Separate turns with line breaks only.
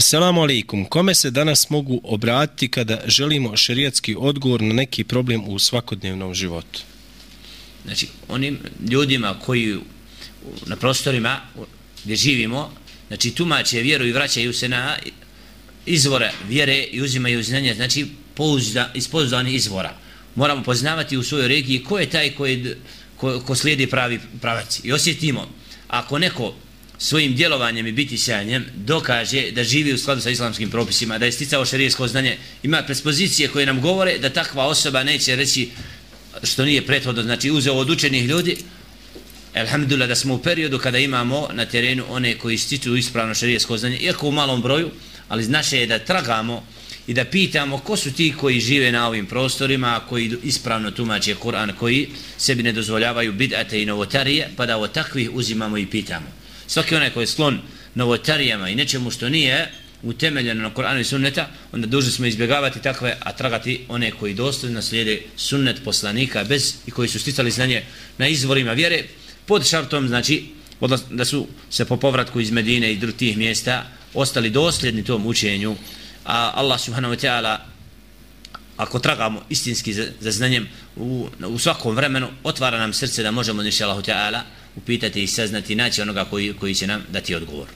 Selamu alaikum. Kome se danas mogu obratiti kada želimo šerijatski odgovor na neki problem u svakodnevnom životu?
Znači, onim ljudima koji na prostorima gdje živimo, znači tumače vjeru i vraćaju se na izvore vjere i uzimaju znanje, znači pouzda, iz pouzdanih izvora. Moramo poznavati u svojoj regiji ko je taj koji, ko, ko slijedi pravi pravac. I osjetimo, ako neko svojim djelovanjem i bitisanjem dokaže da živi u skladu sa islamskim propisima, da je sticao šarijesko znanje, ima prespozicije koje nam govore da takva osoba neće reći što nije prethodno, znači uzeo od učenih ljudi, Alhamdulillah da smo u periodu kada imamo na terenu one koji stiču ispravno šarijesko znanje, iako u malom broju, ali naše je da tragamo i da pitamo ko su ti koji žive na ovim prostorima, koji ispravno tumače Kur'an, koji sebi ne dozvoljavaju bid'ate i novotarije, pa da o takvih uzimamo i pitamo. Svaki onaj koji je slon novotarijama i nečemu što nije utemeljeno na Kur'anu i sunneta, onda dužni smo izbjegavati takve, a tragati one koji dosljedno slijede sunnet poslanika bez i koji su sticali znanje na izvorima vjere, pod šartom, znači, da su se po povratku iz Medine i drugih mjesta ostali dosljedni tom učenju, a Allah subhanahu wa ta'ala ako tragamo istinski za, za znanjem u, u svakom vremenu, otvara nam srce da možemo, niša Allahu ta'ala, upitati i saznati naći onoga koji, koji će nam dati odgovor.